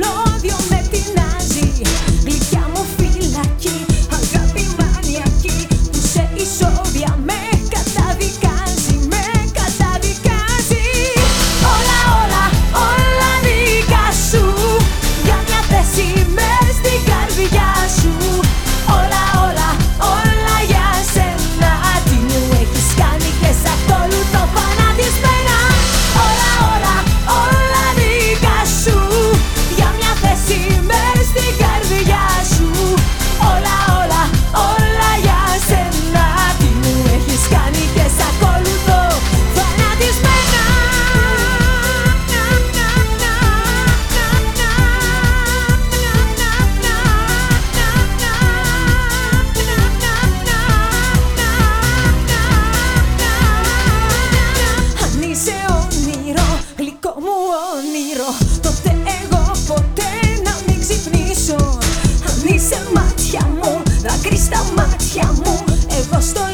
No. όνειρο. Τότε εγώ ποτέ να μην ξυπνήσω. Αν είσαι μάτια μου, δάκρυ στα μάτια μου. Εγώ στο